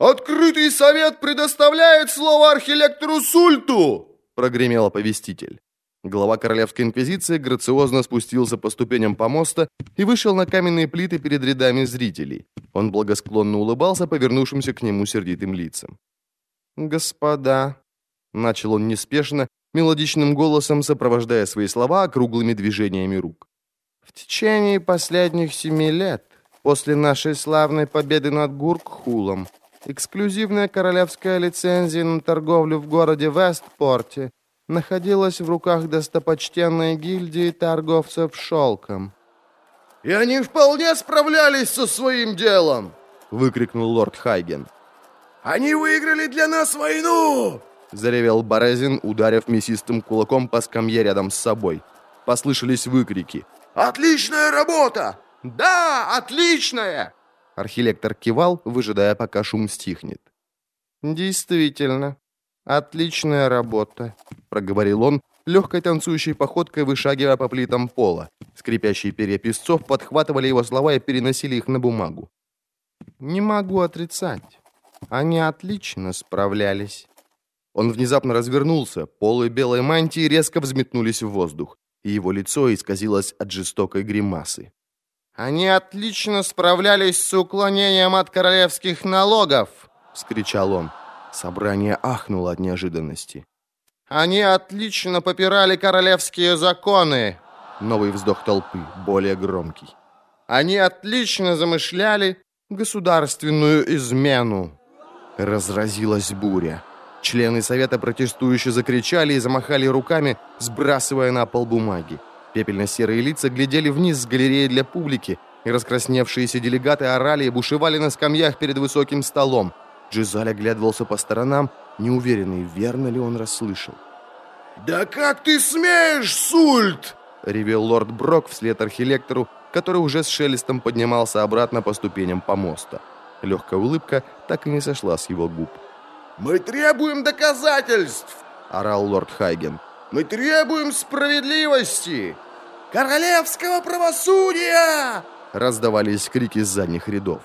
«Открытый совет предоставляет слово архилектору Сульту!» прогремел оповеститель. Глава Королевской Инквизиции грациозно спустился по ступеням помоста и вышел на каменные плиты перед рядами зрителей. Он благосклонно улыбался повернувшимся к нему сердитым лицам. «Господа», — начал он неспешно, мелодичным голосом сопровождая свои слова округлыми движениями рук. «В течение последних семи лет, после нашей славной победы над Гуркхулом, эксклюзивная королевская лицензия на торговлю в городе Вестпорте находилась в руках достопочтенной гильдии торговцев шелком. «И они вполне справлялись со своим делом!» — выкрикнул лорд Хайген. «Они выиграли для нас войну!» — заревел Борезин, ударив мясистым кулаком по скамье рядом с собой. Послышались выкрики. «Отличная работа! Да, отличная!» Архилектор кивал, выжидая, пока шум стихнет. «Действительно, отличная работа», — проговорил он, легкой танцующей походкой вышагивая по плитам пола. Скрипящие перья песцов подхватывали его слова и переносили их на бумагу. «Не могу отрицать. Они отлично справлялись». Он внезапно развернулся, полы белой мантии резко взметнулись в воздух, и его лицо исказилось от жестокой гримасы. «Они отлично справлялись с уклонением от королевских налогов!» — вскричал он. Собрание ахнуло от неожиданности. «Они отлично попирали королевские законы!» Новый вздох толпы, более громкий. «Они отлично замышляли государственную измену!» Разразилась буря. Члены совета протестующе закричали и замахали руками, сбрасывая на пол бумаги. Пепельно-серые лица глядели вниз с галереи для публики, и раскрасневшиеся делегаты орали и бушевали на скамьях перед высоким столом. Джизаль оглядывался по сторонам, неуверенный, верно ли он расслышал. «Да как ты смеешь, Сульт!» — ревел лорд Брок вслед архилектору, который уже с шелестом поднимался обратно по ступеням помоста. Легкая улыбка так и не сошла с его губ. «Мы требуем доказательств!» — орал лорд Хайген. «Мы требуем справедливости! Королевского правосудия!» Раздавались крики с задних рядов.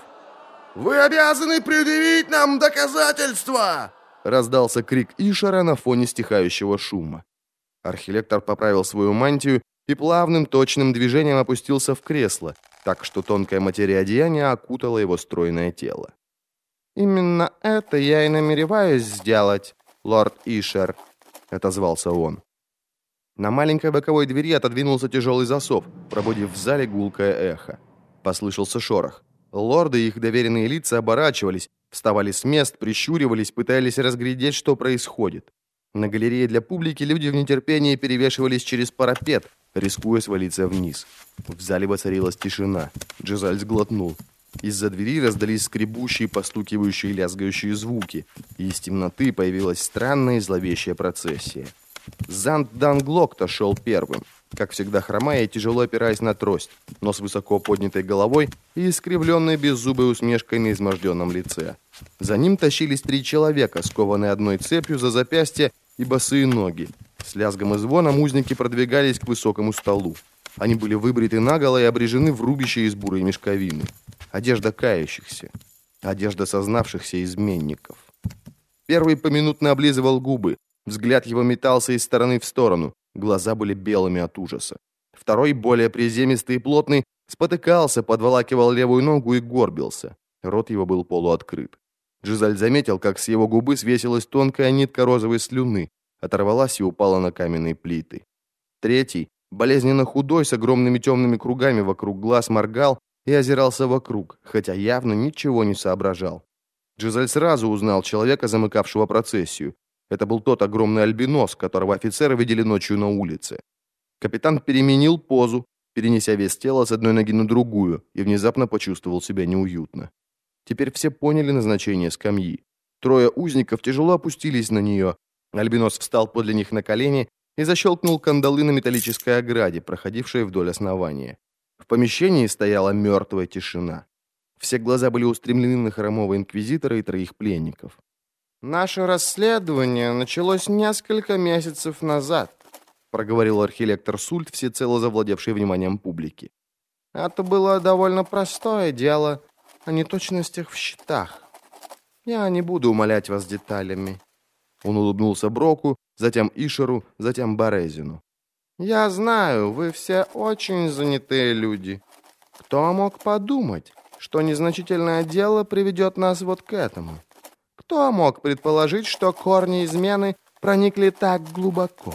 «Вы обязаны предъявить нам доказательства!» Раздался крик Ишара на фоне стихающего шума. Архилектор поправил свою мантию и плавным точным движением опустился в кресло, так что тонкая материя одеяния окутала его стройное тело. «Именно это я и намереваюсь сделать, лорд Ишер», — отозвался он. На маленькой боковой двери отодвинулся тяжелый засов, пробудив в зале гулкое эхо. Послышался шорох. Лорды и их доверенные лица оборачивались, вставали с мест, прищуривались, пытались разглядеть, что происходит. На галерее для публики люди в нетерпении перевешивались через парапет, рискуя свалиться вниз. В зале воцарилась тишина. Джезаль сглотнул. Из-за двери раздались скребущие, постукивающие, лязгающие звуки, и из темноты появилась странная и зловещая процессия. Зант Данглокта шел первым, как всегда хромая и тяжело опираясь на трость, но с высоко поднятой головой и искривленной беззубой усмешкой на изможденном лице. За ним тащились три человека, скованные одной цепью за запястье и босые ноги. С лязгом и звоном узники продвигались к высокому столу. Они были выбриты наголо и обрежены в рубище из бурой мешковины. Одежда кающихся. Одежда сознавшихся изменников. Первый поминутно облизывал губы. Взгляд его метался из стороны в сторону. Глаза были белыми от ужаса. Второй, более приземистый и плотный, спотыкался, подволакивал левую ногу и горбился. Рот его был полуоткрыт. Джизаль заметил, как с его губы свесилась тонкая нитка розовой слюны, оторвалась и упала на каменные плиты. Третий, болезненно худой, с огромными темными кругами вокруг глаз, моргал и озирался вокруг, хотя явно ничего не соображал. Джизаль сразу узнал человека, замыкавшего процессию. Это был тот огромный альбинос, которого офицеры видели ночью на улице. Капитан переменил позу, перенеся вес тела с одной ноги на другую, и внезапно почувствовал себя неуютно. Теперь все поняли назначение скамьи. Трое узников тяжело опустились на нее. Альбинос встал подле них на колени и защелкнул кандалы на металлической ограде, проходившей вдоль основания. В помещении стояла мертвая тишина. Все глаза были устремлены на хромого инквизитора и троих пленников. «Наше расследование началось несколько месяцев назад», проговорил архилектор Сульт, всецело завладевший вниманием публики. «Это было довольно простое дело о неточностях в счетах. Я не буду умолять вас деталями». Он улыбнулся Броку, затем Ишеру, затем Борезину. «Я знаю, вы все очень занятые люди. Кто мог подумать, что незначительное дело приведет нас вот к этому? Кто мог предположить, что корни измены проникли так глубоко?»